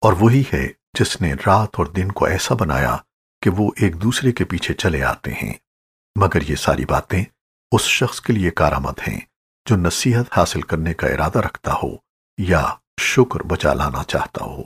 اور وہی ہے جس نے رات اور دن کو ایسا بنایا کہ وہ ایک دوسرے کے پیچھے چلے آتے ہیں۔ مگر یہ ساری باتیں اس شخص کے لیے کارآمد ہیں جو نصیحت حاصل کرنے کا ارادہ رکھتا ہو یا شکر بچا لانا چاہتا ہو۔